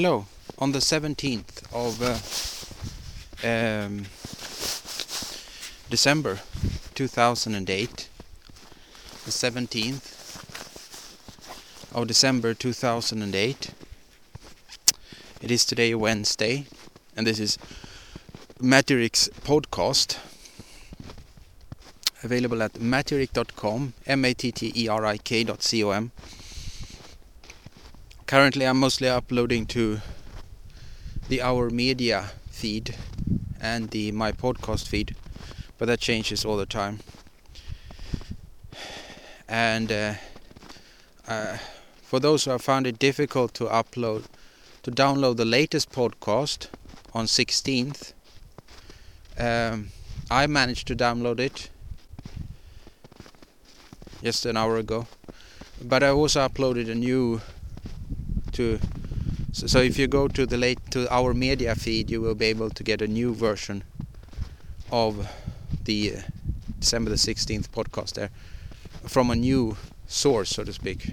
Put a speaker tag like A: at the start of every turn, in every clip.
A: Hello, on the 17th of uh, um, December 2008, the 17th of December 2008. It is today Wednesday, and this is Matterik's podcast, available at matterik.com, m-a-t-t-e-r-i-k.com. Currently, I'm mostly uploading to the Our Media feed and the My Podcast feed, but that changes all the time. And uh, uh, for those who have found it difficult to upload, to download the latest podcast on 16th, um, I managed to download it just an hour ago, but I also uploaded a new to so, if you go to the late to our media feed you will be able to get a new version of the uh, December the 16th podcast there from a new source so to speak.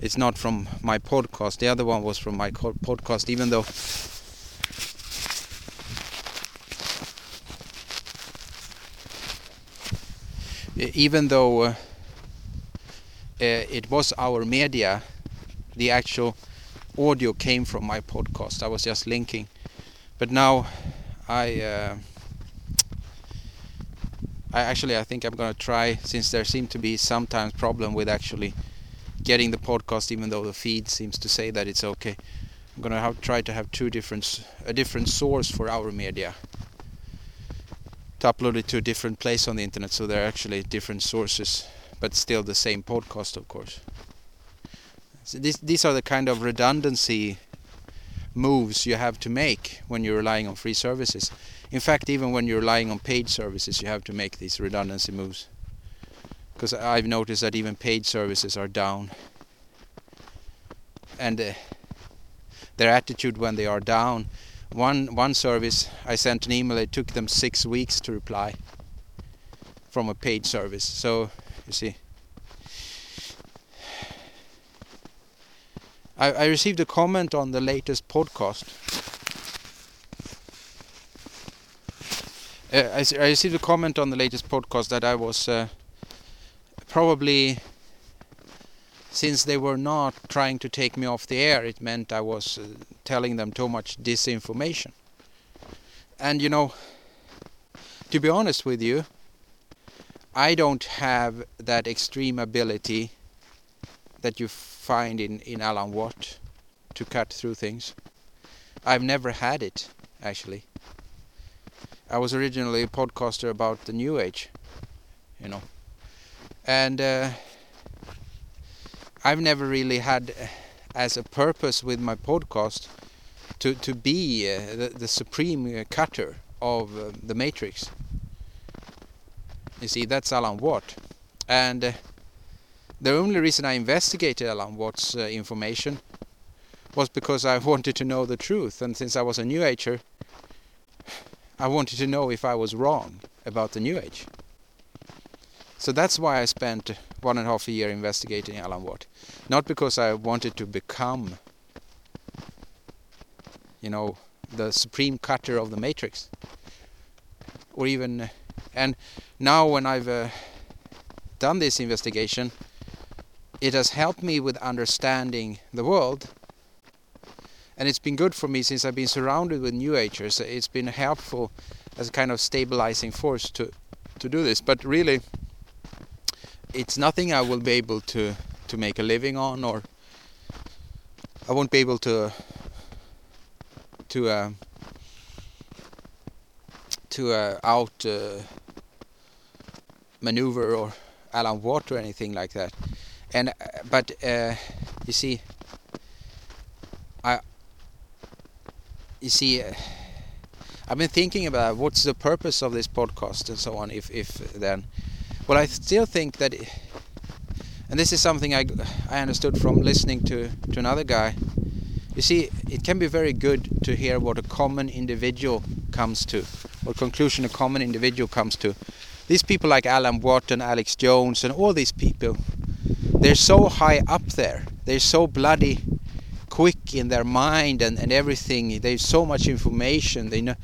A: It's not from my podcast. The other one was from my podcast even though even though uh, uh, it was our media the actual audio came from my podcast. I was just linking, but now I uh, I actually I think I'm gonna try since there seem to be sometimes problem with actually getting the podcast even though the feed seems to say that it's okay. I'm gonna have, try to have two different a different source for our media to upload it to a different place on the internet so they're actually different sources but still the same podcast of course. So these are the kind of redundancy moves you have to make when you're relying on free services. In fact, even when you're relying on paid services, you have to make these redundancy moves. Because I've noticed that even paid services are down. And uh, their attitude when they are down. One one service, I sent an email. It took them six weeks to reply from a paid service. So you see, I, I received a comment on the latest podcast. Uh, I, I, received a comment on the latest podcast that I was uh, probably, since they were not trying to take me off the air, it meant I was uh, telling them too much disinformation. And you know, to be honest with you, I don't have that extreme ability that you find in, in Alan Watt to cut through things. I've never had it, actually. I was originally a podcaster about the New Age, you know. And uh, I've never really had uh, as a purpose with my podcast to, to be uh, the, the supreme uh, cutter of uh, the Matrix. You see, that's Alan Watt. And the only reason I investigated Alan Watt's uh, information was because I wanted to know the truth, and since I was a New Ager, I wanted to know if I was wrong about the New Age. So that's why I spent one and a half a year investigating Alan Watt. Not because I wanted to become, you know, the supreme cutter of the Matrix. Or even, and now when I've uh, done this investigation, it has helped me with understanding the world and it's been good for me since I've been surrounded with new agers it's been helpful as a kind of stabilizing force to to do this. But really it's nothing I will be able to to make a living on or I won't be able to to uh, to uh, out uh, maneuver or Alan Watt or anything like that and uh, but uh, you see I you see uh, I've been thinking about what's the purpose of this podcast and so on if if then well I still think that and this is something I I understood from listening to to another guy. You see it can be very good to hear what a common individual comes to what conclusion a common individual comes to. These people like Alan Watt and Alex Jones and all these people they're so high up there. They're so bloody quick in their mind and, and everything. There's so much information. They know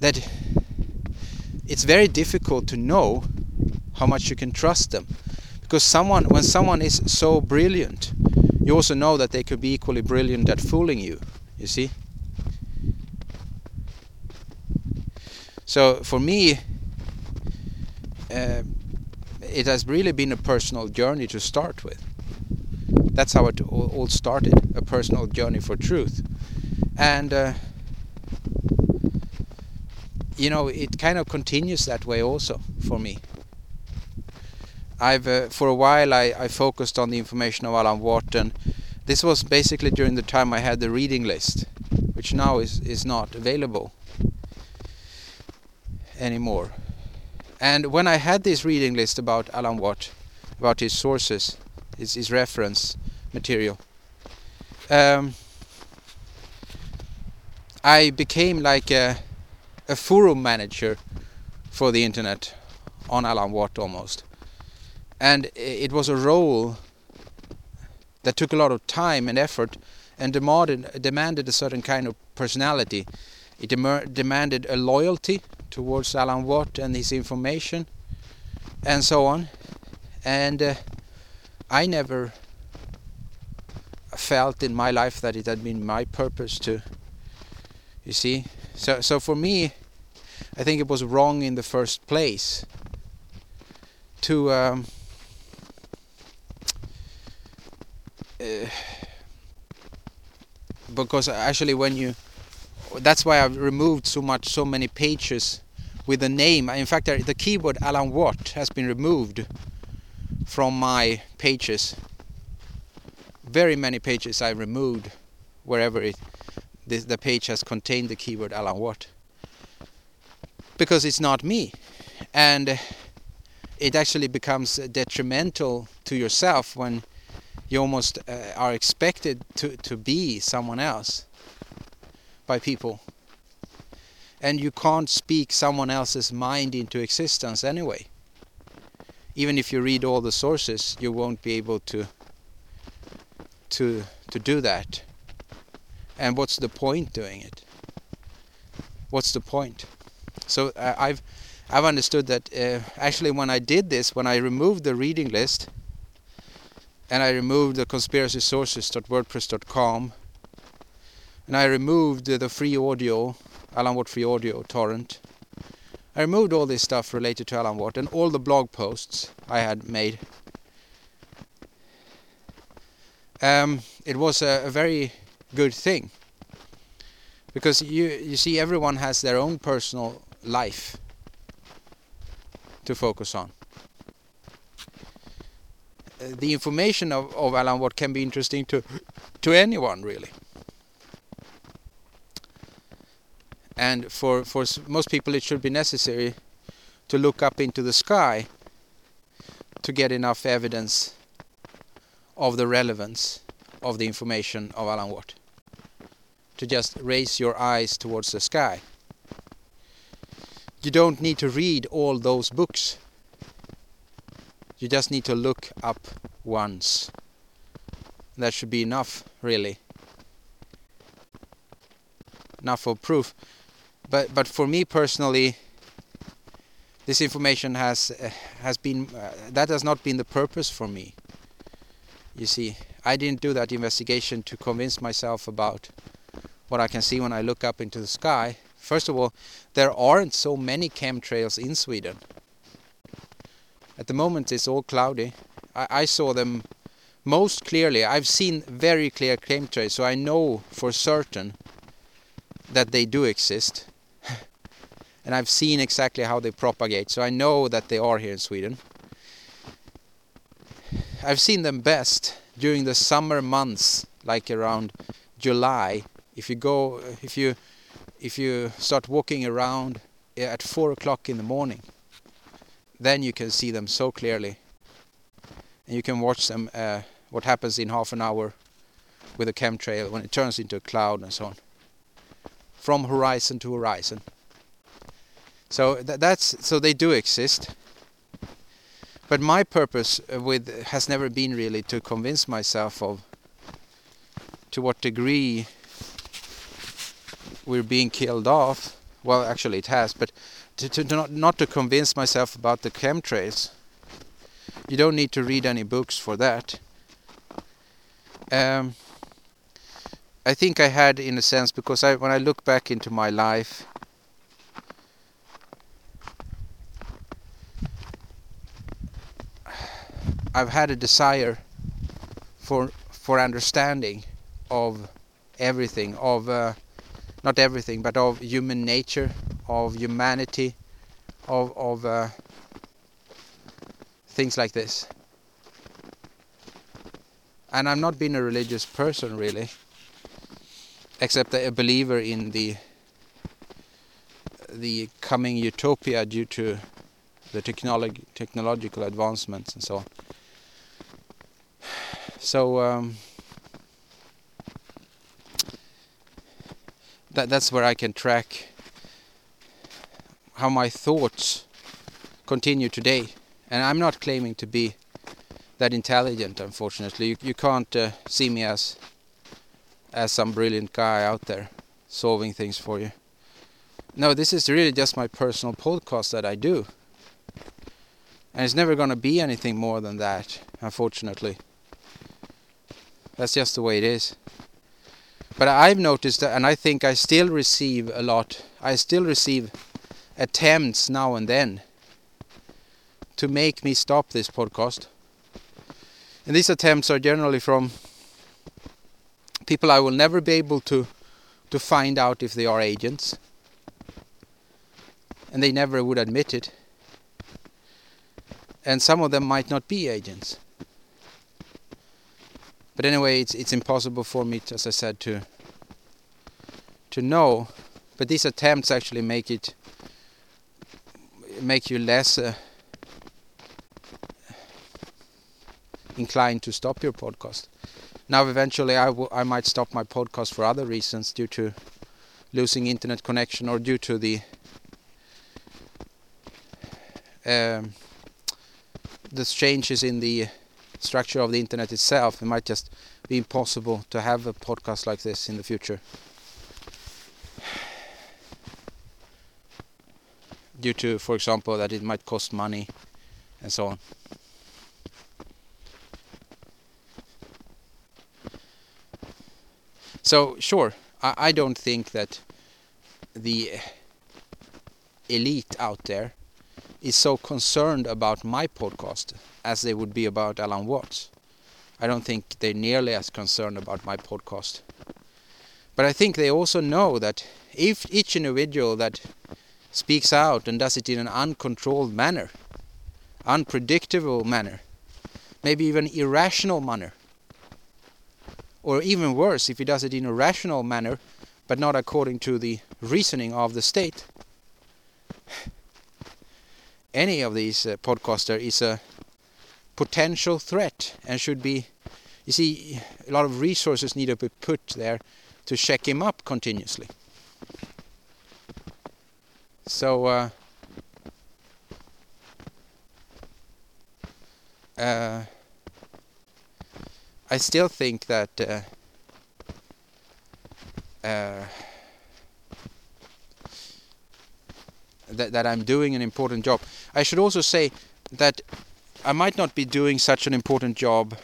A: that it's very difficult to know how much you can trust them because someone when someone is so brilliant you also know that they could be equally brilliant at fooling you you see so for me uh, it has really been a personal journey to start with. That's how it all started a personal journey for truth. And uh, you know it kind of continues that way also for me. I've uh, for a while I, I focused on the information of Alan Watt and this was basically during the time I had the reading list which now is, is not available anymore and when I had this reading list about Alan Watt about his sources his, his reference material um, I became like a, a forum manager for the internet on Alan Watt almost and it was a role that took a lot of time and effort and demanded demanded a certain kind of personality. It dem demanded a loyalty towards Alan Watt and his information, and so on. And uh, I never felt in my life that it had been my purpose to. You see, so so for me, I think it was wrong in the first place to. Um, uh, because actually when you that's why I've removed so much so many pages with the name. In fact the keyword Alan Watt has been removed from my pages. Very many pages I removed wherever it the page has contained the keyword Alan Watt. Because it's not me. And it actually becomes detrimental to yourself when you almost uh, are expected to, to be someone else by people. And you can't speak someone else's mind into existence anyway. Even if you read all the sources, you won't be able to to to do that. And what's the point doing it? What's the point? So uh, I've I've understood that uh, actually when I did this, when I removed the reading list, and I removed the conspiracysources.wordpress.com and I removed the free audio, Alan Watt free audio torrent. I removed all this stuff related to Alan Watt and all the blog posts I had made. Um, it was a, a very good thing because you you see everyone has their own personal life to focus on the information of, of Alan Watt can be interesting to to anyone really. And for for most people, it should be necessary to look up into the sky to get enough evidence of the relevance of the information of Alan Watt. To just raise your eyes towards the sky. You don't need to read all those books you just need to look up once. That should be enough, really. Enough of proof. But but for me personally, this information has uh, has been uh, that has not been the purpose for me. You see, I didn't do that investigation to convince myself about what I can see when I look up into the sky. First of all, there aren't so many chemtrails in Sweden. At the moment it's all cloudy. I, I saw them most clearly. I've seen very clear chemtrails, so I know for certain that they do exist. And I've seen exactly how they propagate, so I know that they are here in Sweden. I've seen them best during the summer months, like around July. If you go, if you, if you start walking around at four o'clock in the morning, then you can see them so clearly and you can watch them uh, what happens in half an hour with a chemtrail when it turns into a cloud and so on from horizon to horizon so th that's so they do exist but my purpose uh, with has never been really to convince myself of to what degree we're being killed off. Well, actually, it has, but to, to, to not not to convince myself about the chemtrails. You don't need to read any books for that. Um, I think I had, in a sense, because I, when I look back into my life, I've had a desire for for understanding of everything, of uh, not everything, but of human nature, of humanity, of of uh, things like this. And I'm not being a religious person really, except a believer in the the coming utopia due to the technolog technological advancements and so on. So um, that that's where I can track how my thoughts continue today. And I'm not claiming to be that intelligent, unfortunately. You, you can't uh, see me as as some brilliant guy out there solving things for you. No, this is really just my personal podcast that I do. And it's never going to be anything more than that, unfortunately. That's just the way it is. But I've noticed that, and I think I still receive a lot. I still receive attempts now and then to make me stop this podcast. And these attempts are generally from people I will never be able to to find out if they are agents. And they never would admit it. And some of them might not be agents. But anyway, it's it's impossible for me, to, as I said, to to know. But these attempts actually make it make you less uh, inclined to stop your podcast. Now, eventually, I, I might stop my podcast for other reasons due to losing internet connection or due to the um, the changes in the structure of the internet itself, it might just be impossible to have a podcast like this in the future. Due to, for example, that it might cost money and so on. So, sure, I, I don't think that the elite out there is so concerned about my podcast as they would be about Alan Watts. I don't think they're nearly as concerned about my podcast. But I think they also know that if each individual that speaks out and does it in an uncontrolled manner, unpredictable manner, maybe even irrational manner, or even worse, if he does it in a rational manner, but not according to the reasoning of the state, any of these uh, podcaster is a potential threat and should be you see a lot of resources need to be put there to check him up continuously. So uh, uh, I still think that uh, uh that, that I'm doing an important job. I should also say that I might not be doing such an important job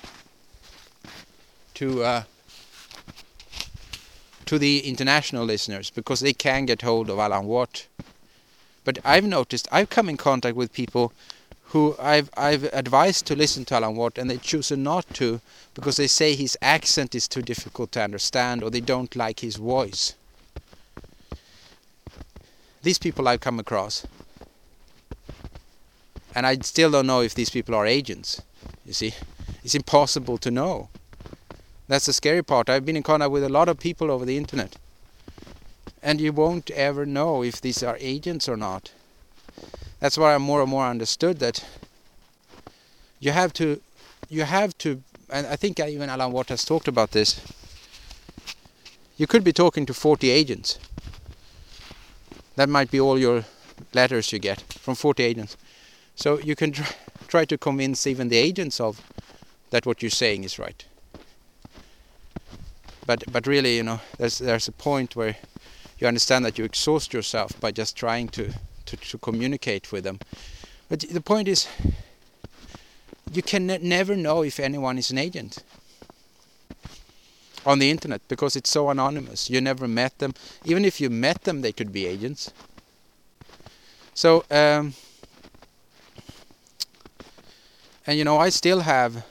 A: to uh, to the international listeners because they can get hold of Alan Watt. But I've noticed I've come in contact with people who I've I've advised to listen to Alan Watt and they choose not to because they say his accent is too difficult to understand or they don't like his voice these people I've come across, and I still don't know if these people are agents. You see, it's impossible to know. That's the scary part. I've been in contact with a lot of people over the internet, and you won't ever know if these are agents or not. That's why I more and more understood that you have to, you have to, and I think even Alan Watt has talked about this. You could be talking to 40 agents that might be all your letters you get from 40 agents. So you can try, try to convince even the agents of that what you're saying is right. but but really, you know, there's there's a point where you understand that you exhaust yourself by just trying to to, to communicate with them. But the point is, you can ne never know if anyone is an agent on the internet because it's so anonymous. You never met them. Even if you met them, they could be agents. So, um, and you know, I still have,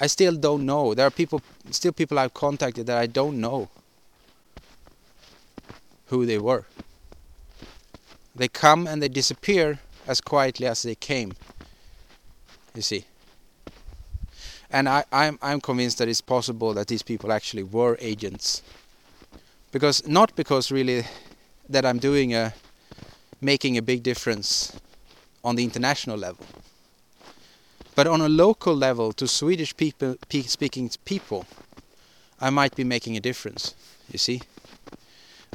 A: I still don't know. There are people, still people I've contacted that I don't know who they were. They come and they disappear as quietly as they came. You see and I, I'm I'm convinced that it's possible that these people actually were agents, because not because really that I'm doing a making a big difference on the international level, but on a local level to Swedish people speaking people, I might be making a difference. You see,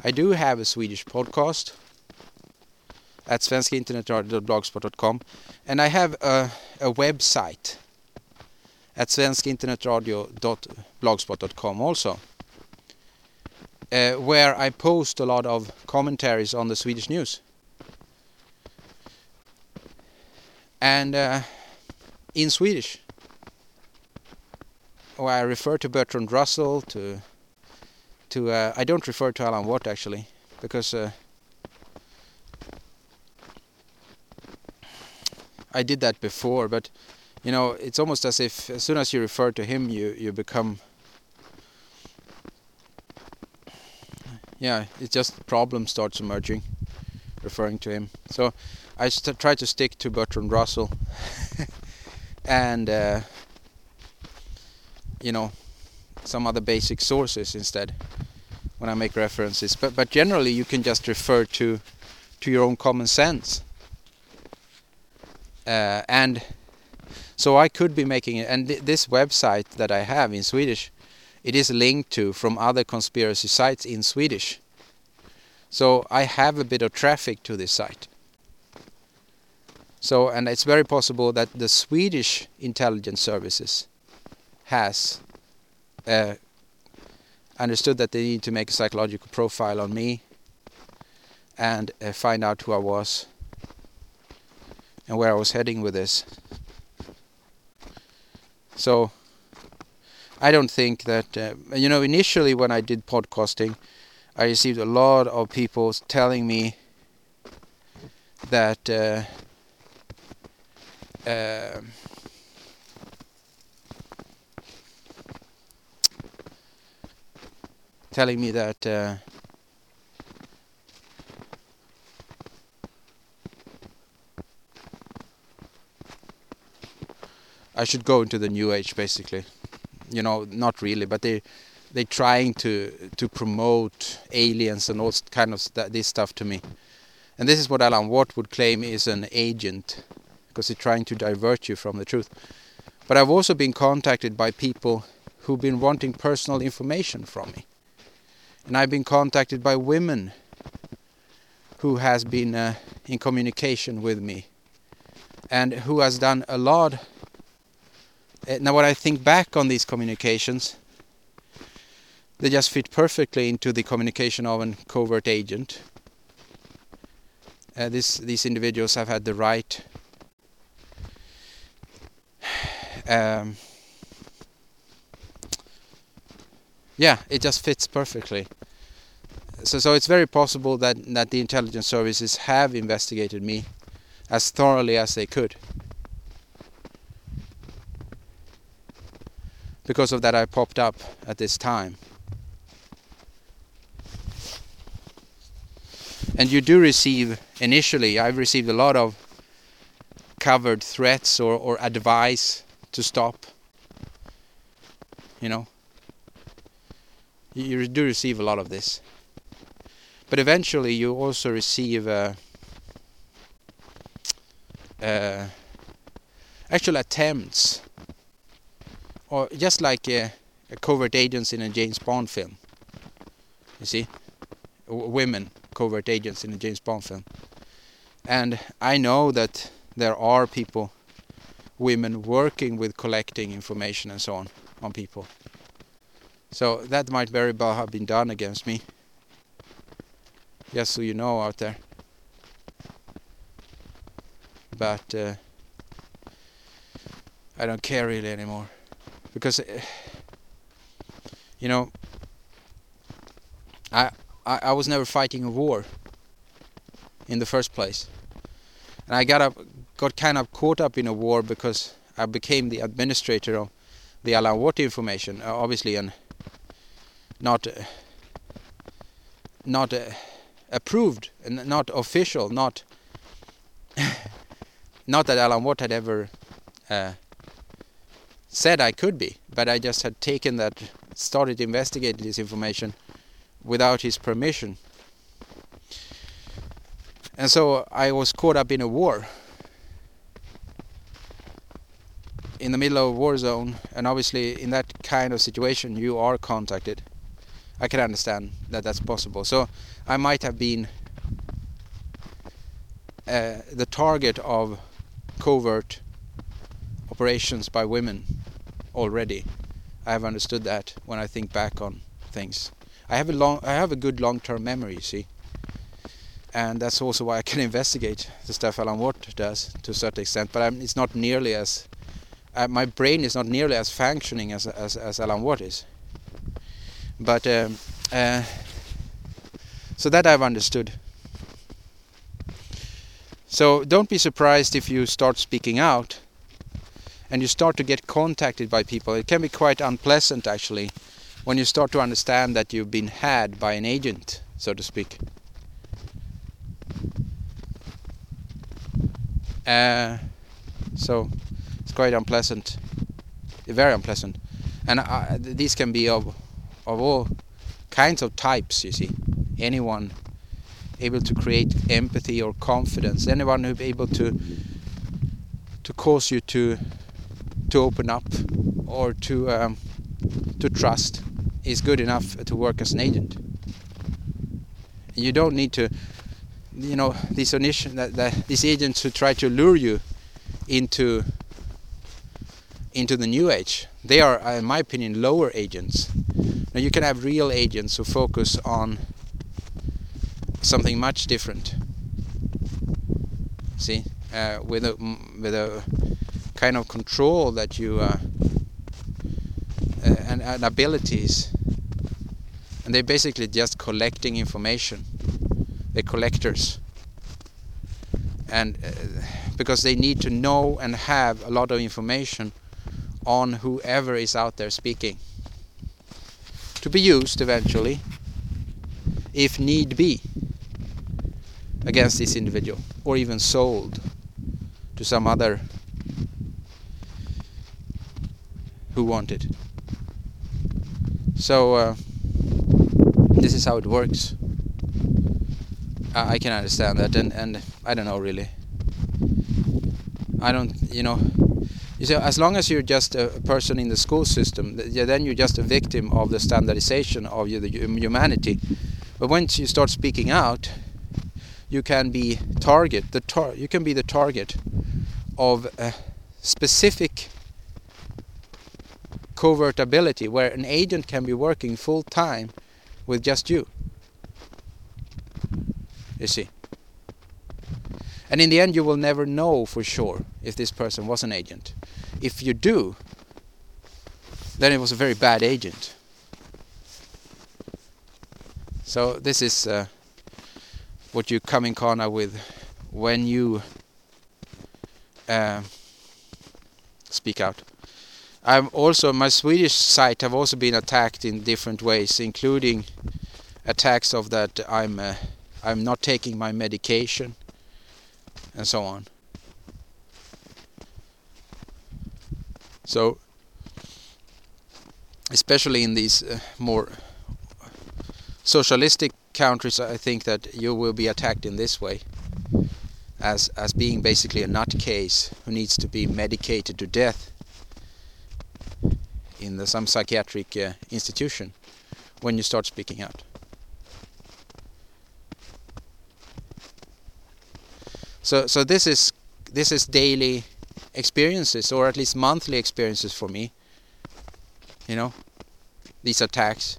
A: I do have a Swedish podcast at svenskainternetradio.blogspot.com and I have a, a website at svenskinternetradio.blogspot.com also. Uh, where I post a lot of commentaries on the Swedish news. And uh, in Swedish, where I refer to Bertrand Russell, to to uh, I don't refer to Alan Watt actually, because I did that before, but you know, it's almost as if as soon as you refer to him, you you become. Yeah, it just problem starts emerging, referring to him. So I try to stick to Bertrand Russell, and uh, you know, some other basic sources instead when I make references. But but generally, you can just refer to to your own common sense. Uh, and so I could be making it, and th this website that I have in Swedish, it is linked to from other conspiracy sites in Swedish. So I have a bit of traffic to this site. So, and it's very possible that the Swedish intelligence services has uh, understood that they need to make a psychological profile on me and uh, find out who I was and where I was heading with this. So I don't think that uh, you know initially when I did podcasting, I received a lot of people telling me that uh, uh, telling me that I should go into the new age basically. You know, not really, but they they're trying to to promote aliens and all kind of st this stuff to me. And this is what Alan Watt would claim is an agent because he's trying to divert you from the truth. But I've also been contacted by people who've been wanting personal information from me. And I've been contacted by women who has been uh, in communication with me and who has done a lot now, when I think back on these communications, they just fit perfectly into the communication of a covert agent. Uh, this, these individuals have had the right um, yeah, it just fits perfectly. So, so it's very possible that that the intelligence services have investigated me as thoroughly as they could. Because of that I popped up at this time. And you do receive, initially, I've received a lot of covered threats or, or advice to stop. You know, you do receive a lot of this. But eventually you also receive uh, uh, actual attempts or just like a, a covert agents in a James Bond film. You see, w women covert agents in a James Bond film, and I know that there are people, women working with collecting information and so on on people. So that might very well have been done against me. Just so you know out there. But uh, I don't care really anymore because uh, you know I, I I was never fighting a war in the first place, and I got up got kind of caught up in a war because I became the administrator of the Alan Watt information, uh, obviously, and not uh, not uh, approved and not official, not not that Alan Watt had ever uh, said I could be, but I just had taken that, started investigating this information without his permission. And so I was caught up in a war. In the middle of a war zone and obviously in that kind of situation you are contacted. I can understand that that's possible. So I might have been uh, the target of covert operations by women already I have understood that when I think back on things I have a long I have a good long-term memory you see and that's also why I can investigate the stuff Alan Watt does to a certain extent but I'm, it's not nearly as uh, my brain is not nearly as functioning as as, as Alan Watt is. But um, uh, so that I've understood. So don't be surprised if you start speaking out and you start to get contacted by people. It can be quite unpleasant actually when you start to understand that you've been had by an agent, so to speak. Uh, so it's quite unpleasant, very unpleasant, and uh, these can be of of all kinds of types. You see, anyone able to create empathy or confidence, anyone who able to to cause you to to open up or to um, to trust is good enough to work as an agent. You don't need to, you know, these that, that, these agents who try to lure you into into the new age. They are, in my opinion, lower agents. Now you can have real agents who focus on something much different. See, uh, with a with a kind of control that you uh, uh, and, and abilities, and they're basically just collecting information. They're collectors, and uh, because they need to know and have a lot of information on whoever is out there speaking. To be used eventually if need be against this individual or even sold to some other who want it so uh, this is how it works I can understand that and, and I don't know really I don't you know you see, as long as you're just a person in the school system, then you're just a victim of the standardization of humanity. But once you start speaking out, you can be target. The tar you can be the target of a specific covert ability where an agent can be working full time with just you. You see. And in the end, you will never know for sure if this person was an agent. If you do, then it was a very bad agent. So this is uh, what you come in corner with when you uh, speak out. I'm also my Swedish site have also been attacked in different ways, including attacks of that I'm uh, I'm not taking my medication and so on. So, especially in these uh, more socialistic countries, I think that you will be attacked in this way, as as being basically a nutcase who needs to be medicated to death in the, some psychiatric uh, institution when you start speaking out. So so this is this is daily experiences or at least monthly experiences for me. You know, these attacks,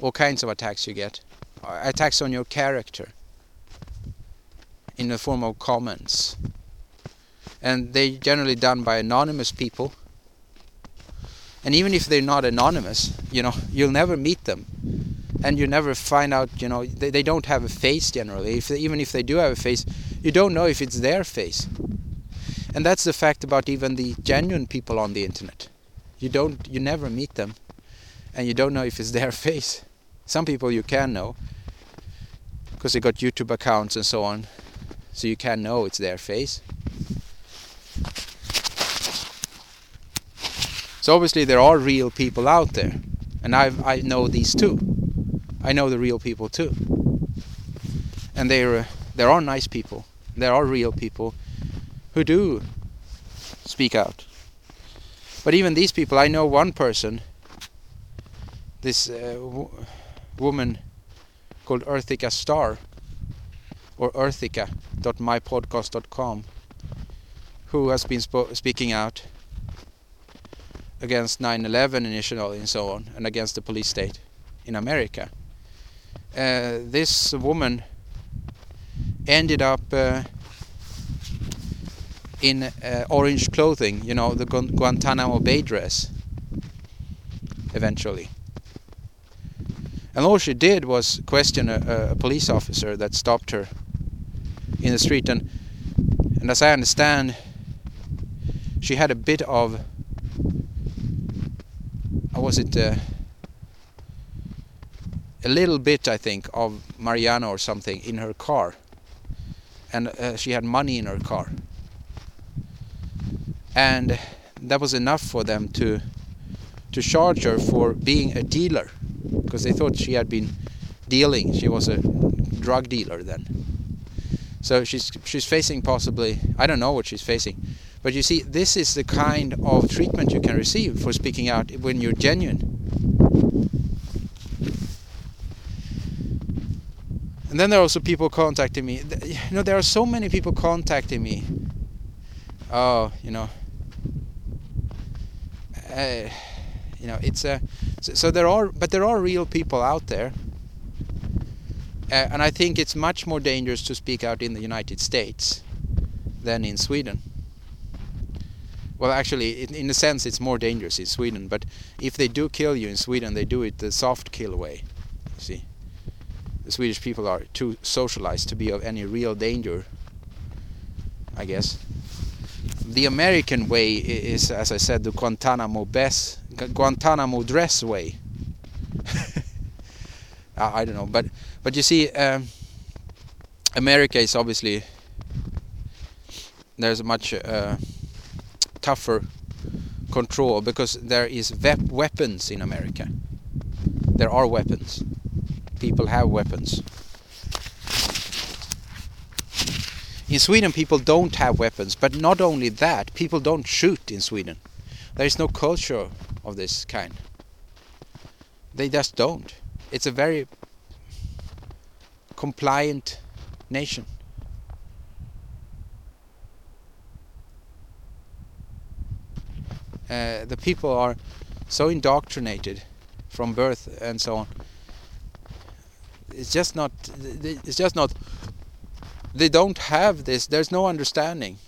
A: all kinds of attacks you get, attacks on your character in the form of comments. And they're generally done by anonymous people. And even if they're not anonymous, you know, you'll never meet them. And you never find out, you know, they, they don't have a face generally. If they, even if they do have a face, you don't know if it's their face. And that's the fact about even the genuine people on the internet. You don't, you never meet them, and you don't know if it's their face. Some people you can know, because they got YouTube accounts and so on, so you can know it's their face. So obviously there are real people out there, and I I know these too. I know the real people too, and there uh, there are nice people. There are real people who do speak out. But even these people, I know one person, this uh, woman called Earthika Star, or earthika.mypodcast.com, who has been speaking out against 9/11 initially and so on, and against the police state in America. Uh, this woman ended up uh, in uh, orange clothing, you know, the Gu Guantanamo Bay dress, eventually. And all she did was question a, a, police officer that stopped her in the street, and and as I understand, she had a bit of, was it, uh, a little bit, I think, of marijuana or something in her car, and uh, she had money in her car. And that was enough for them to to charge her for being a dealer. Because they thought she had been dealing. She was a drug dealer then. So she's she's facing possibly I don't know what she's facing but you see this is the kind of treatment you can receive for speaking out when you're genuine. And then there are also people contacting me. You know there are so many people contacting me. Oh you know. Uh, you know it's a so, so, there are but there are real people out there. Uh, and I think it's much more dangerous to speak out in the United States than in Sweden well actually in, in a sense it's more dangerous in Sweden but if they do kill you in Sweden they do it the soft kill way you see the Swedish people are too socialized to be of any real danger I guess the American way is, as I said, the Guantanamo best, Guantanamo dress way. I don't know, but but you see, um, America is obviously there's much uh, tougher control because there is weapons in America. There are weapons. People have weapons. In Sweden, people don't have weapons, but not only that, people don't shoot in Sweden. There is no culture of this kind. They just don't. It's a very compliant nation. Uh, the people are so indoctrinated from birth and so on. It's just not. It's just not they don't have this. There's no understanding.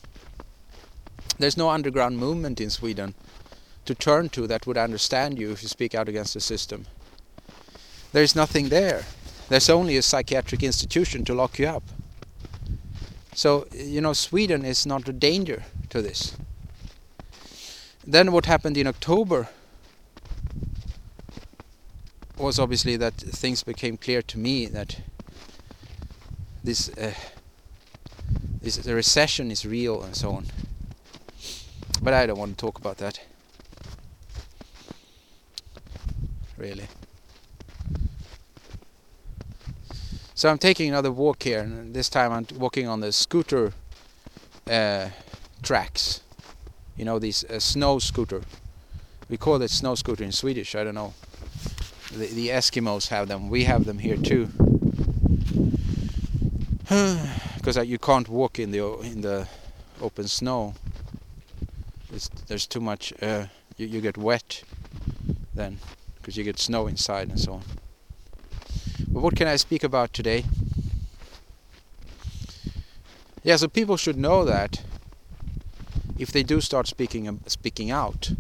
A: There's no underground movement in Sweden to turn to that would understand you if you speak out against the system. There's nothing there. There's only a psychiatric institution to lock you up. So, you know, Sweden is not a danger to this. Then what happened in October was obviously that things became clear to me that this uh, is the recession is real and so on. But I don't want to talk about that. Really. So I'm taking another walk here, and this time I'm walking on the scooter uh, tracks. You know, these uh, snow scooter. We call it snow scooter in Swedish. I don't know. The, the Eskimos have them. We have them here too. because you can't walk in the in the open snow. It's, there's too much. Uh, you, you get wet then because you get snow inside and so on. But what can I speak about today? Yeah, so people should know that if they do start speaking um, speaking out,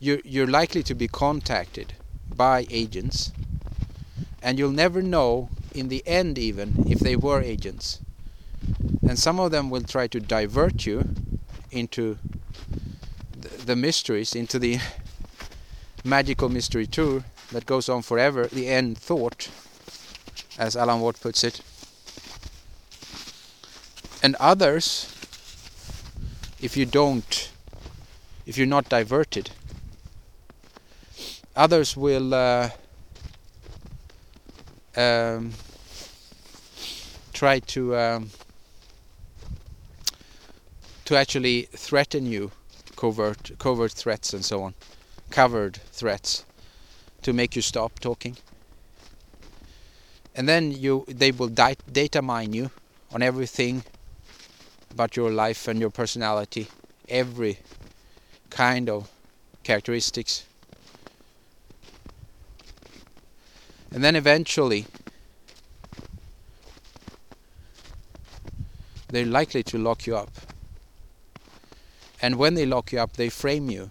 A: you're you're likely to be contacted by agents, and you'll never know in the end even if they were agents. And some of them will try to divert you into the, the mysteries, into the magical mystery tour that goes on forever, the end thought, as Alan Watt puts it. And others, if you don't, if you're not diverted, others will uh, um, try to um, to actually threaten you, covert covert threats and so on, covered threats, to make you stop talking. And then you they will data mine you on everything about your life and your personality, every kind of characteristics. And then eventually they're likely to lock you up. And when they lock you up, they frame you.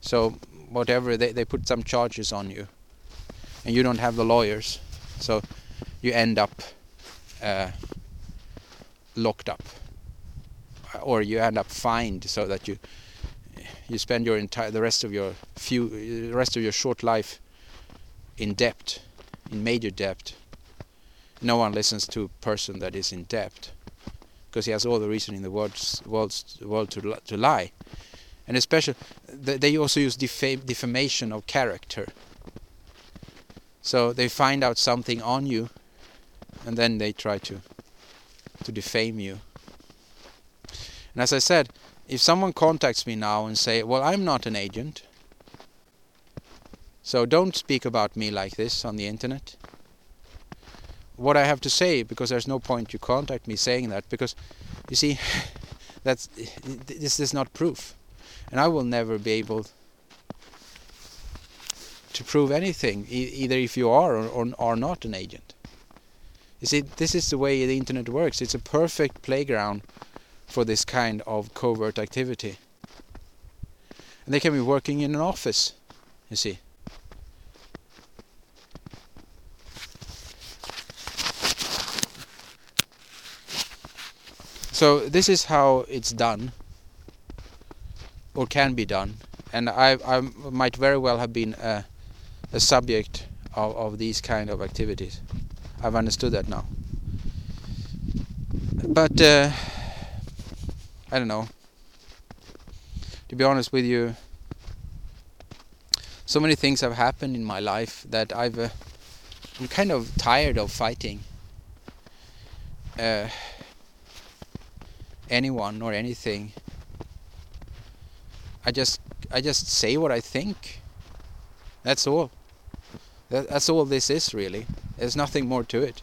A: So whatever, they, they put some charges on you. And you don't have the lawyers. So you end up uh, locked up, or you end up fined, so that you you spend your entire the rest of your few the rest of your short life in debt, in major debt. No one listens to a person that is in debt because he has all the reason in the world world, world to to lie, and especially they also use defam defamation of character. So they find out something on you, and then they try to to defame you. And as I said, if someone contacts me now and say, well, I'm not an agent, so don't speak about me like this on the internet. What I have to say, because there's no point you contact me saying that, because you see, that's this is not proof, and I will never be able to prove anything, e either if you are or, or, or not an agent. You see, this is the way the internet works. It's a perfect playground for this kind of covert activity. And they can be working in an office, you see. So this is how it's done, or can be done, and I, I might very well have been a, a subject of, of these kind of activities. I've understood that now. But uh, I don't know. To be honest with you, so many things have happened in my life that I've uh, I'm kind of tired of fighting uh, anyone or anything. I just I just say what I think. That's all. That, that's all this is really. There's nothing more to it.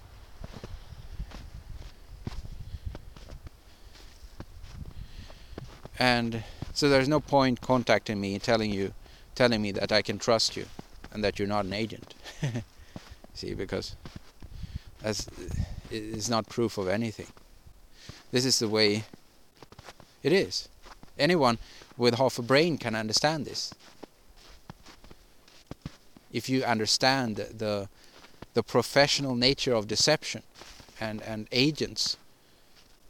A: And so there's no point contacting me and telling you telling me that I can trust you and that you're not an agent. See, because that's it's not proof of anything. This is the way it is. Anyone with half a brain can understand this. If you understand the the professional nature of deception and and agents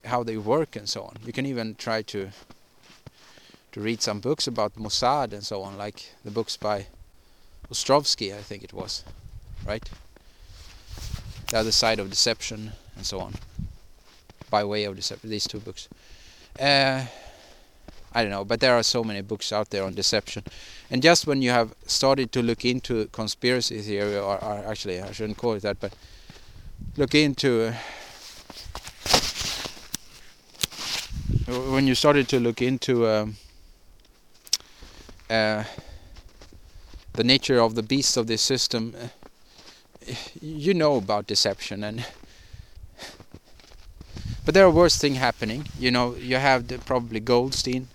A: how they work and so on. You can even try to to read some books about Mossad and so on like the books by Ostrovsky I think it was right? The other side of deception and so on by way of deception these two books. Uh, I don't know, but there are so many books out there on deception. And just when you have started to look into conspiracy theory, or, or actually I shouldn't call it that, but look into uh, when you started to look into um, uh, the nature of the beasts of this system, uh, you know about deception and but there are worse things happening. You know, you have the, probably Goldstein,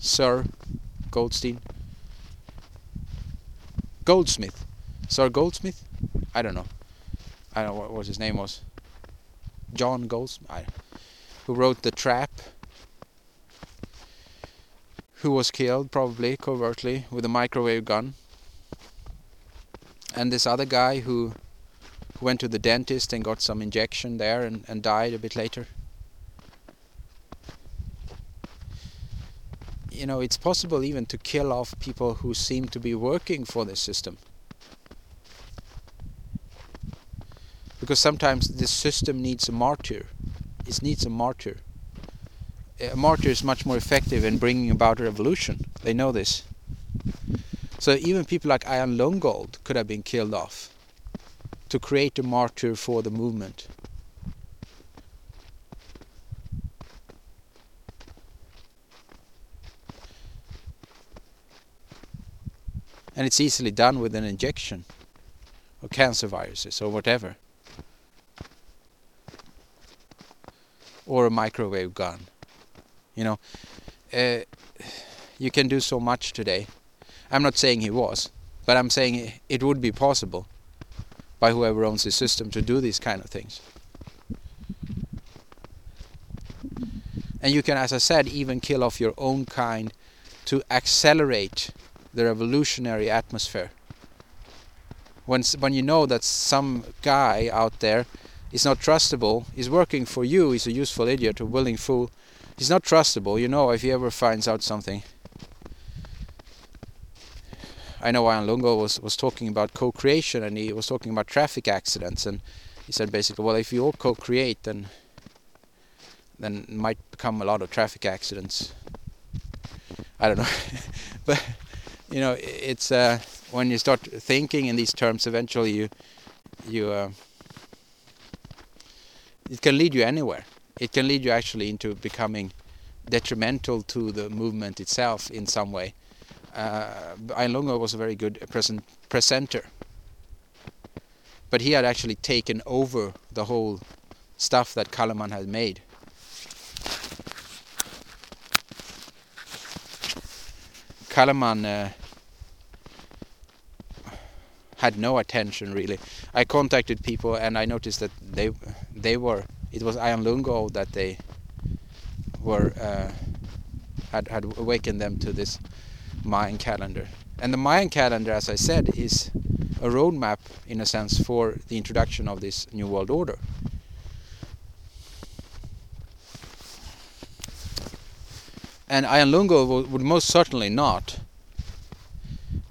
A: Sir Goldstein, Goldsmith, Sir Goldsmith. I don't know. I don't know what, what his name was. John Goldsmith, I, who wrote The Trap, who was killed probably covertly with a microwave gun. And this other guy who went to the dentist and got some injection there and, and died a bit later. You know, it's possible even to kill off people who seem to be working for the system. because sometimes this system needs a martyr. It needs a martyr. A martyr is much more effective in bringing about a revolution. They know this. So even people like Ian Lungold could have been killed off to create a martyr for the movement. And it's easily done with an injection or cancer viruses or whatever. or a microwave gun. You know, uh, you can do so much today. I'm not saying he was, but I'm saying it would be possible by whoever owns the system to do these kind of things. And you can, as I said, even kill off your own kind to accelerate the revolutionary atmosphere. When when you know that some guy out there is not trustable, is working for you, he's a useful idiot, a willing fool. He's not trustable, you know, if he ever finds out something. I know Ian Lungold was, was talking about co-creation and he was talking about traffic accidents and he said basically, well, if you all co-create, then then might become a lot of traffic accidents. I don't know, but you know, it's uh, when you start thinking in these terms, eventually you you uh, it can lead you anywhere. It can lead you actually into becoming detrimental to the movement itself in some way. Uh, Lungold was a very good present presenter, but he had actually taken over the whole stuff that Calleman had made. Calleman uh, had no attention really. I contacted people and I noticed that they they were it was Ian Lungold that they were uh, had had awakened them to this Mayan calendar. And the Mayan calendar, as I said, is a roadmap in a sense for the introduction of this new world order. And Ian Lungold would most certainly not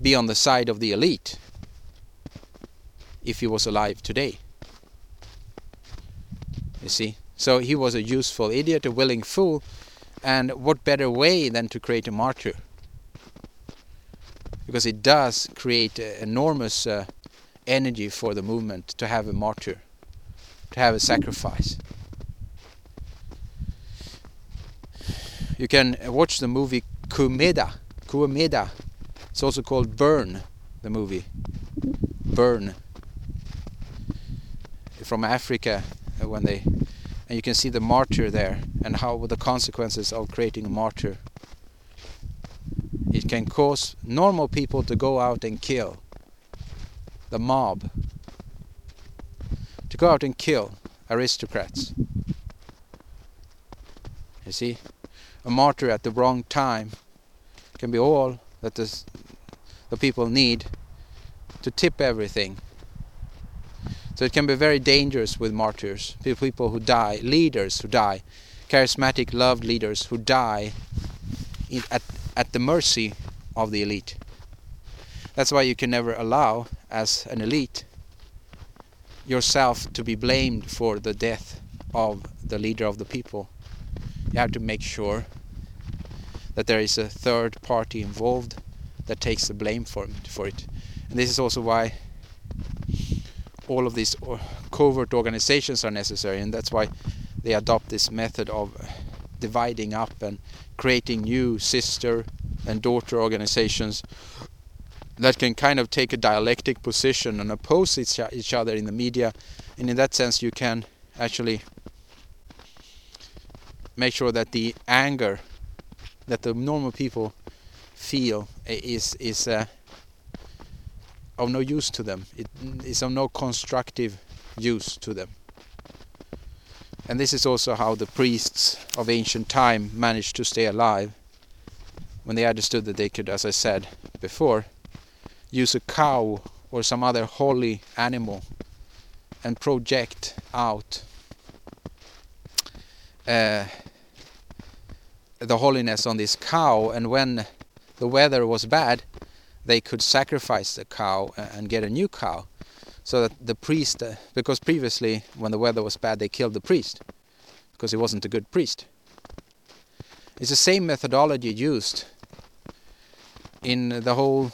A: be on the side of the elite if he was alive today. You see? So he was a useful idiot, a willing fool, and what better way than to create a martyr? Because it does create enormous uh, energy for the movement to have a martyr, to have a sacrifice. You can watch the movie Queimada. Queimada. It's also called Burn, the movie. Burn from Africa uh, when they and you can see the martyr there and how the consequences of creating a martyr it can cause normal people to go out and kill the mob to go out and kill aristocrats you see a martyr at the wrong time can be all that the people need to tip everything so it can be very dangerous with martyrs, people who die, leaders who die, charismatic, loved leaders who die at, at the mercy of the elite. That's why you can never allow, as an elite, yourself to be blamed for the death of the leader of the people. You have to make sure that there is a third party involved that takes the blame for, for it. And this is also why all of these uh, covert organizations are necessary and that's why they adopt this method of dividing up and creating new sister and daughter organizations that can kind of take a dialectic position and oppose each other in the media and in that sense you can actually make sure that the anger that the normal people feel is is uh, of no use to them. It is of no constructive use to them. And this is also how the priests of ancient time managed to stay alive when they understood that they could, as I said before, use a cow or some other holy animal and project out uh, the holiness on this cow and when the weather was bad they could sacrifice the cow and get a new cow so that the priest uh, because previously when the weather was bad they killed the priest because he wasn't a good priest. It's the same methodology used in the whole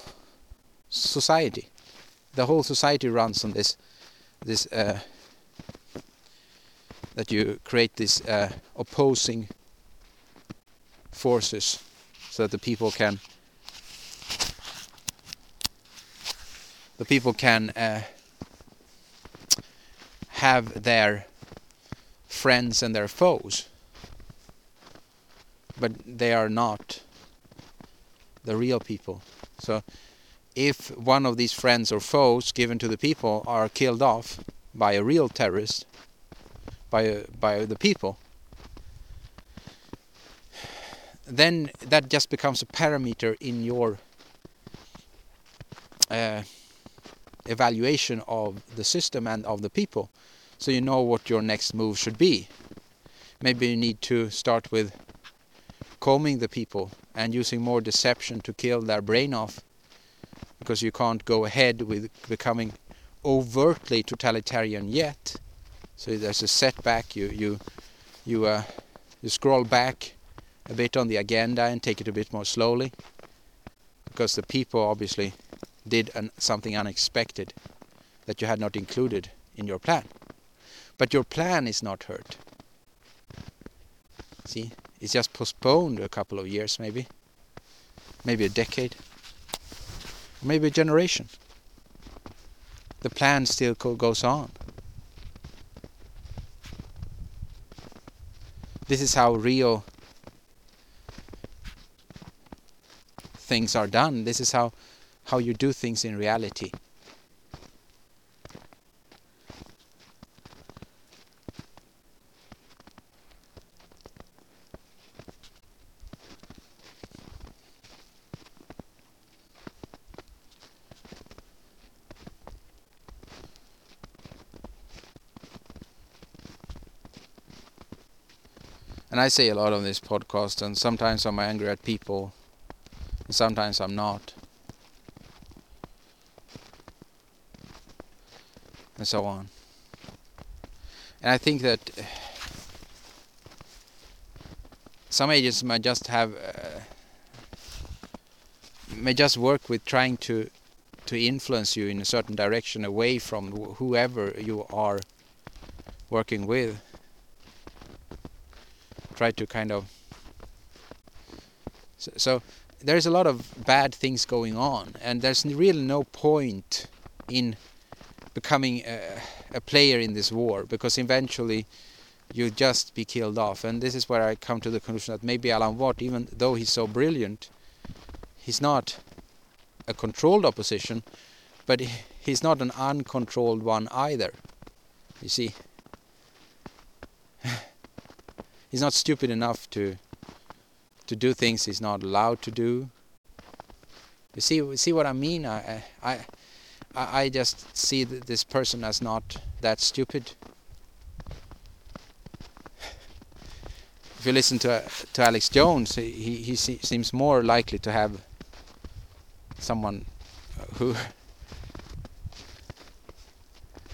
A: society. The whole society runs on this this uh, that you create these uh, opposing forces so that the people can the people can uh, have their friends and their foes. But they are not the real people. So if one of these friends or foes given to the people are killed off by a real terrorist, by by the people, then that just becomes a parameter in your uh, evaluation of the system and of the people, so you know what your next move should be. Maybe you need to start with combing the people and using more deception to kill their brain off because you can't go ahead with becoming overtly totalitarian yet. So there's a setback. You you you uh, you scroll back a bit on the agenda and take it a bit more slowly, because the people obviously did an, something unexpected that you had not included in your plan. But your plan is not hurt. See, it's just postponed a couple of years, maybe, maybe a decade maybe a generation. The plan still goes on. This is how real things are done. This is how, how you do things in reality. And I say a lot on this podcast, and sometimes I'm angry at people, and sometimes I'm not, and so on. And I think that some agents might just have uh, may just work with trying to to influence you in a certain direction away from wh whoever you are working with try to kind of so, so, there's a lot of bad things going on and there's really no point in becoming a, a player in this war because eventually you just be killed off. And this is where I come to the conclusion that maybe Alan Watt even though he's so brilliant he's not a controlled opposition but he's not an uncontrolled one either. You see he's not stupid enough to to do things he's not allowed to do. You see, see what I mean? I, I, I just see this person as not that stupid. If you listen to to Alex Jones, he he seems more likely to have someone uh, who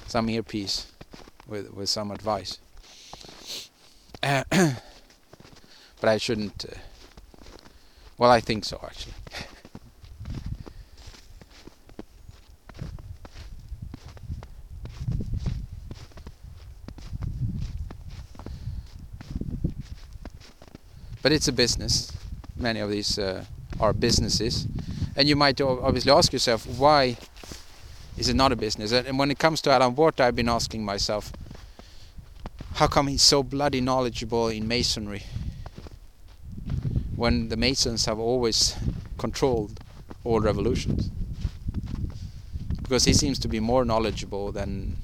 A: some earpiece with with some advice. but I shouldn't. Uh, well, I think so actually. but it's a business. Many of these uh, are businesses, and you might obviously ask yourself why is it not a business? And when it comes to Alan Watt, I've been asking myself how come he's so bloody knowledgeable in masonry when the masons have always controlled all revolutions because he seems to be more knowledgeable than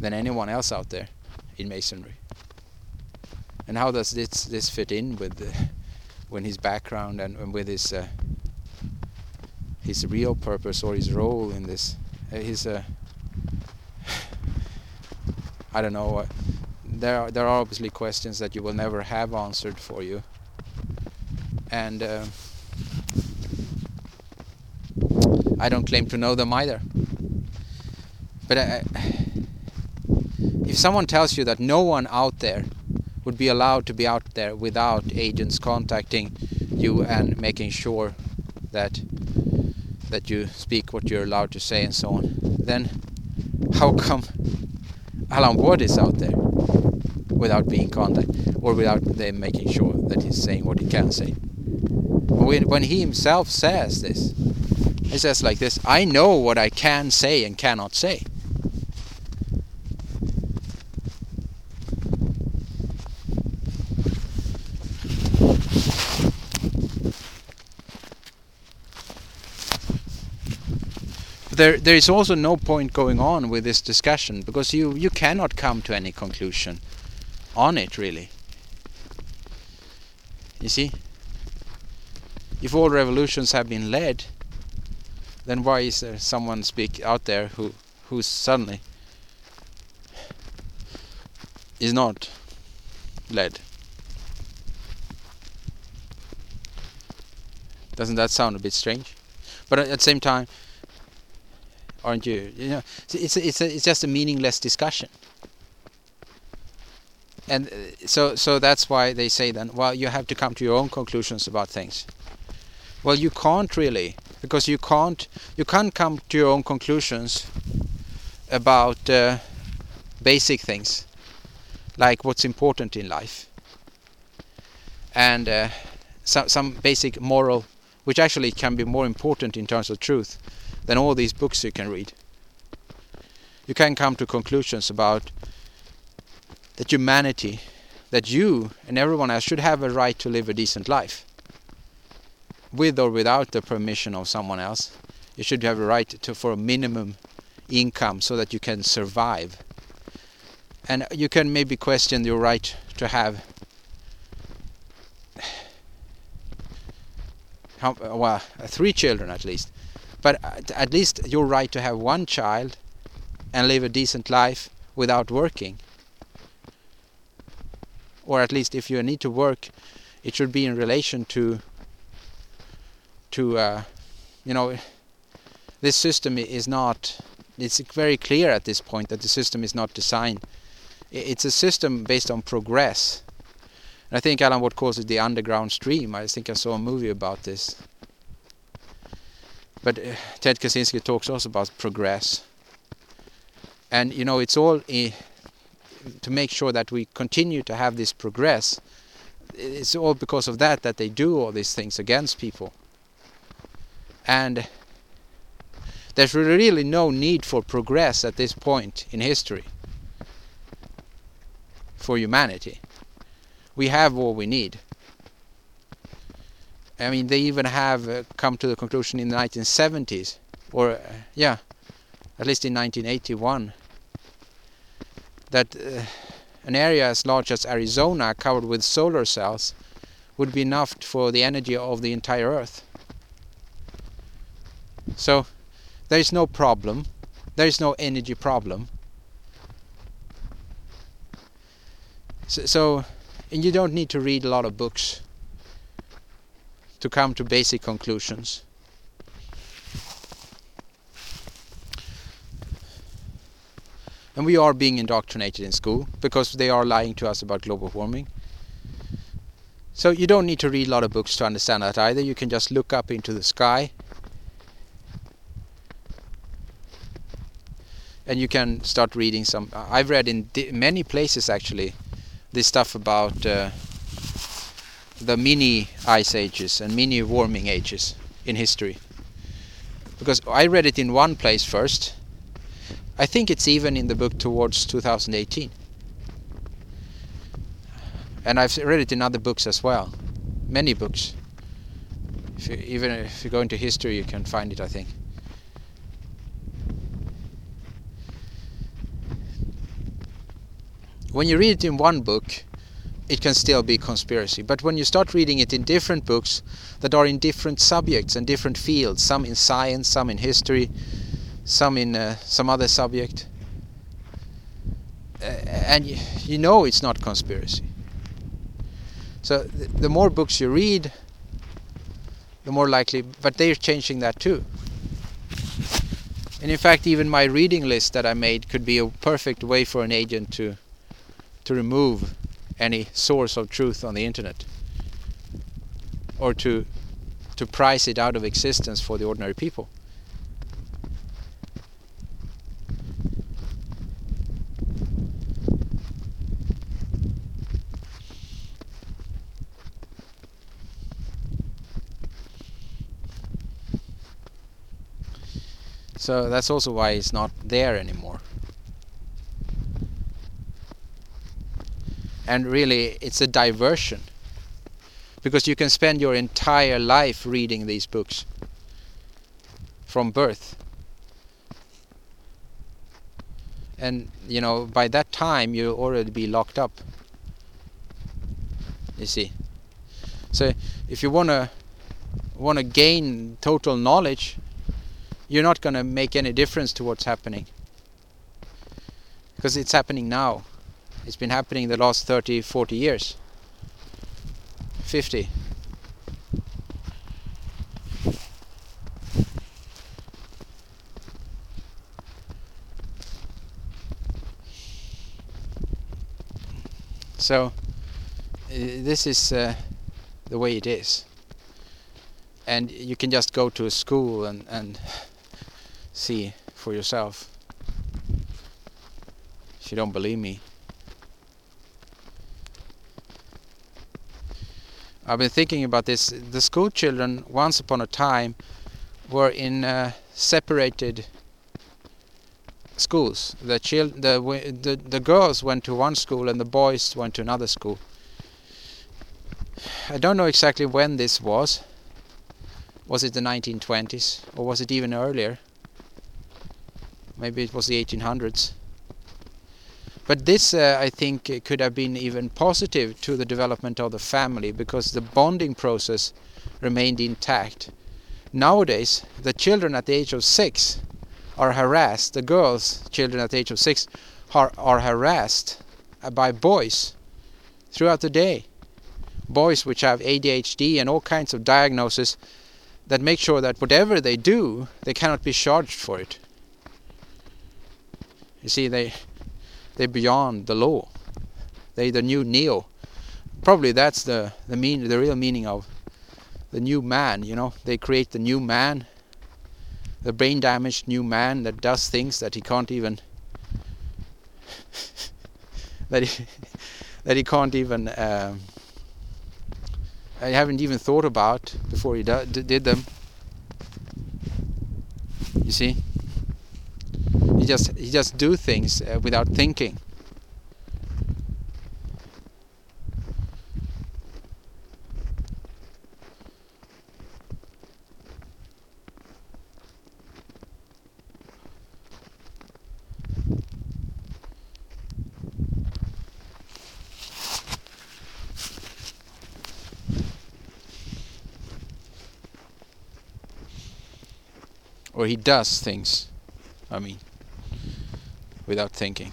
A: than anyone else out there in masonry. And how does this this fit in with the, when his background and, and with his uh, his real purpose or his role in this? Uh, his uh, I don't know. Uh, there are, there are obviously questions that you will never have answered for you, and uh, I don't claim to know them either. But I, if someone tells you that no one out there would be allowed to be out there without agents contacting you and making sure that that you speak what you're allowed to say and so on, then how come Alan Watt is out there without being contacted or without them making sure that he's saying what he can say? When, when he himself says this, he says like this, I know what I can say and cannot say. There there is also no point going on with this discussion because you you cannot come to any conclusion on it really. You see? If all revolutions have been led then why is there someone speak out there who who suddenly is not led? Doesn't that sound a bit strange? But at the same time aren't you? You know, it's it's a, it's just a meaningless discussion. And uh, so so that's why they say then, well, you have to come to your own conclusions about things. Well, you can't really because you can't you can't come to your own conclusions about uh, basic things like what's important in life and uh, some some basic moral which actually can be more important in terms of truth than all these books you can read. You can come to conclusions about that humanity, that you and everyone else should have a right to live a decent life. With or without the permission of someone else. You should have a right to for a minimum income so that you can survive. And you can maybe question your right to have well, three children at least but at least your right to have one child and live a decent life without working. Or at least if you need to work it should be in relation to to uh, you know this system is not it's very clear at this point that the system is not designed. It's a system based on progress. And I think Alan Watt calls it the underground stream. I think I saw a movie about this but uh, Ted Kaczynski talks also about progress. And you know, it's all to make sure that we continue to have this progress. It's all because of that that they do all these things against people. And there's really no need for progress at this point in history for humanity. We have all we need. I mean, they even have uh, come to the conclusion in the 1970s, or uh, yeah, at least in 1981, that uh, an area as large as Arizona covered with solar cells would be enough for the energy of the entire Earth. So there is no problem. There is no energy problem. So, so and you don't need to read a lot of books to come to basic conclusions. And we are being indoctrinated in school because they are lying to us about global warming. So you don't need to read a lot of books to understand that either. You can just look up into the sky and you can start reading some. I've read in many places actually this stuff about uh, the mini ice ages and mini warming ages in history. Because I read it in one place first. I think it's even in the book towards 2018. And I've read it in other books as well, many books. If you, even if you go into history, you can find it, I think. When you read it in one book, it can still be conspiracy. But when you start reading it in different books that are in different subjects and different fields, some in science, some in history, some in uh, some other subject, uh, and you, you know it's not conspiracy. So th the more books you read, the more likely. But they're changing that too. And in fact, even my reading list that I made could be a perfect way for an agent to to remove any source of truth on the internet or to to price it out of existence for the ordinary people. So that's also why it's not there anymore. And really it's a diversion. Because you can spend your entire life reading these books from birth. And you know by that time you already be locked up. You see? So if you want to want to gain total knowledge you're not going to make any difference to what's happening. Because it's happening now it's been happening the last 30, 40 years. 50. So uh, this is uh, the way it is. And you can just go to a school and, and see for yourself. If you don't believe me. I've been thinking about this. The school children, once upon a time, were in uh, separated schools. The, the, the the girls went to one school and the boys went to another school. I don't know exactly when this was. Was it the 1920s or was it even earlier? Maybe it was the 1800s. But this, uh, I think, could have been even positive to the development of the family because the bonding process remained intact. Nowadays, the children at the age of six are harassed. The girls, children at the age of six, are, are harassed by boys throughout the day. Boys which have ADHD and all kinds of diagnoses that make sure that whatever they do, they cannot be charged for it. You see, they they're beyond the law. They the new Neo. Probably that's the the mean the real meaning of the new man. You know, they create the new man, the brain damaged new man that does things that he can't even that he that he can't even. Um, I haven't even thought about before he did them. You see. He just he just do things uh, without thinking. or he does things I mean without thinking.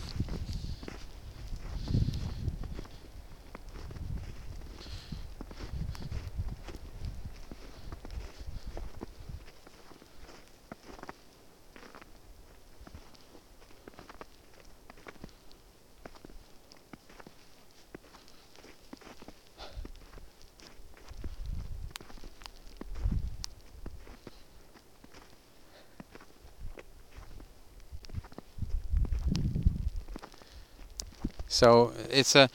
A: So it's a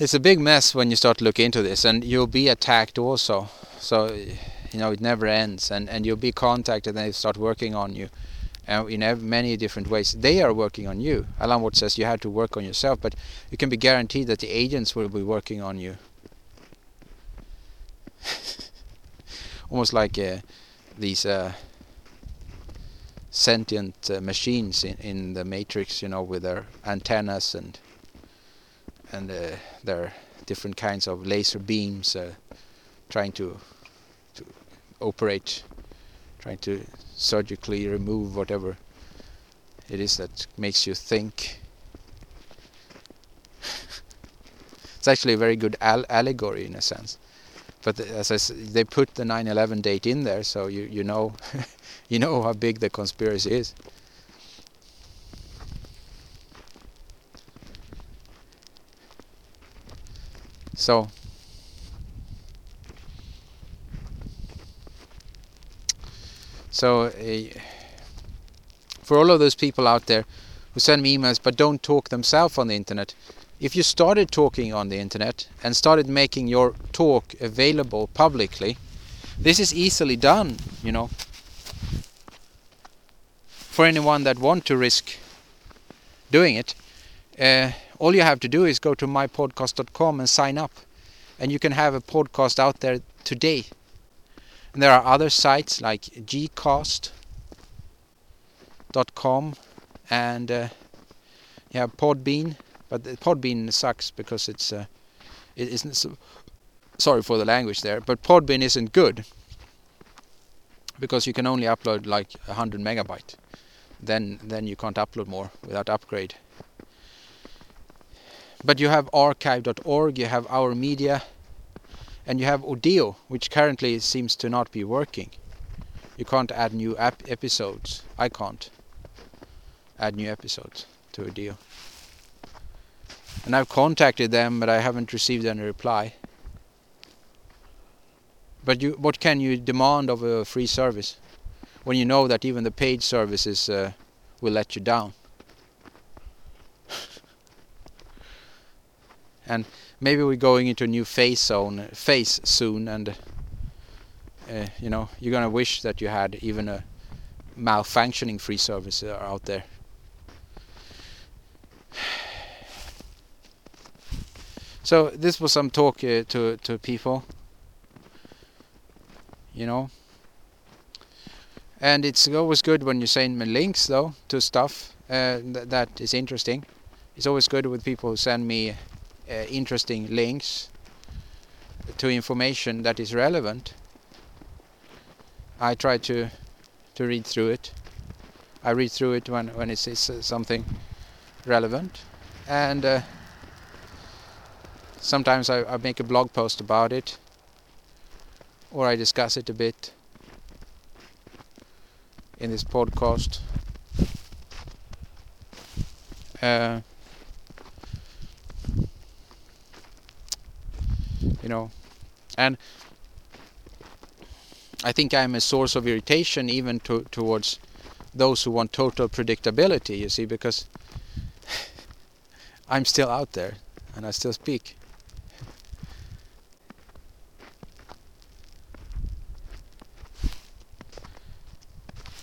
A: it's a big mess when you start to look into this, and you'll be attacked also. So you know it never ends, and and you'll be contacted, and they start working on you. And in many different ways, they are working on you. Alan Watts says you have to work on yourself, but you can be guaranteed that the agents will be working on you. Almost like uh, these uh, sentient uh, machines in, in the matrix you know with their antennas and and uh, there are different kinds of laser beams uh, trying to to operate, trying to surgically remove whatever it is that makes you think. it's actually a very good al allegory in a sense. But as I s they put the 9/11 date in there, so you you know you know how big the conspiracy is. So so uh, for all of those people out there who send me emails but don't talk themselves on the internet, if you started talking on the internet and started making your talk available publicly, this is easily done, you know. For anyone that want to risk doing it, uh, all you have to do is go to mypodcast.com and sign up. And you can have a podcast out there today. And there are other sites like gcast.com and uh, yeah podbean. But podbean sucks because it's uh, it isn't so sorry for the language there but podbean isn't good because you can only upload like 100 megabyte then then you can't upload more without upgrade but you have archive.org, you have our media, and you have Odeo, which currently seems to not be working. You can't add new episodes. I can't add new episodes to Odeo. And I've contacted them, but I haven't received any reply. But you, what can you demand of a free service when you know that even the paid services uh, will let you down? and maybe we're going into a new phase zone phase soon and uh, you know you're gonna wish that you had even a malfunctioning free service uh, out there so this was some talk uh, to to people you know and it's always good when you send me links though to stuff uh, th that is interesting it's always good with people who send me uh, interesting links to information that is relevant. I try to to read through it. I read through it when when it's, it's uh, something relevant, and uh, sometimes I, I make a blog post about it, or I discuss it a bit in this podcast. Uh, you know and I think I'm a source of irritation even to, towards those who want total predictability you see because I'm still out there and I still speak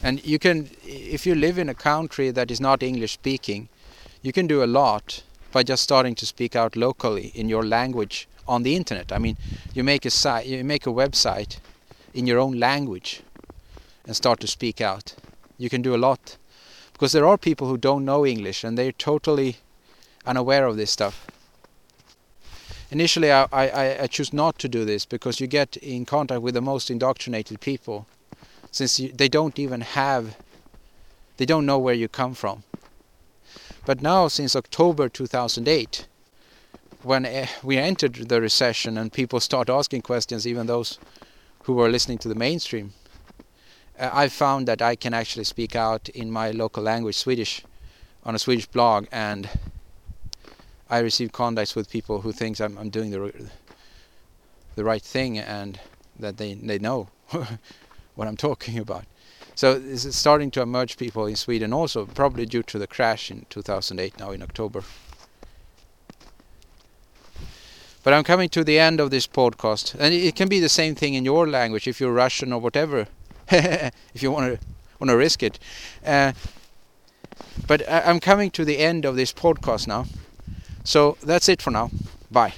A: and you can if you live in a country that is not English speaking you can do a lot by just starting to speak out locally in your language on the internet. I mean, you make a site, you make a website in your own language and start to speak out. You can do a lot because there are people who don't know English and they're totally unaware of this stuff. Initially, I, I, I choose not to do this because you get in contact with the most indoctrinated people, since you, they don't even have, they don't know where you come from. But now, since October 2008, when eh, we entered the recession and people start asking questions, even those who were listening to the mainstream, uh, I found that I can actually speak out in my local language, Swedish, on a Swedish blog, and I receive contacts with people who think I'm, I'm doing the the right thing and that they they know what I'm talking about. So this is starting to emerge people in Sweden also, probably due to the crash in 2008 now in October. But I'm coming to the end of this podcast, and it can be the same thing in your language if you're Russian or whatever, if you want to want to risk it. Uh, but I'm coming to the end of this podcast now, so that's it for now. Bye.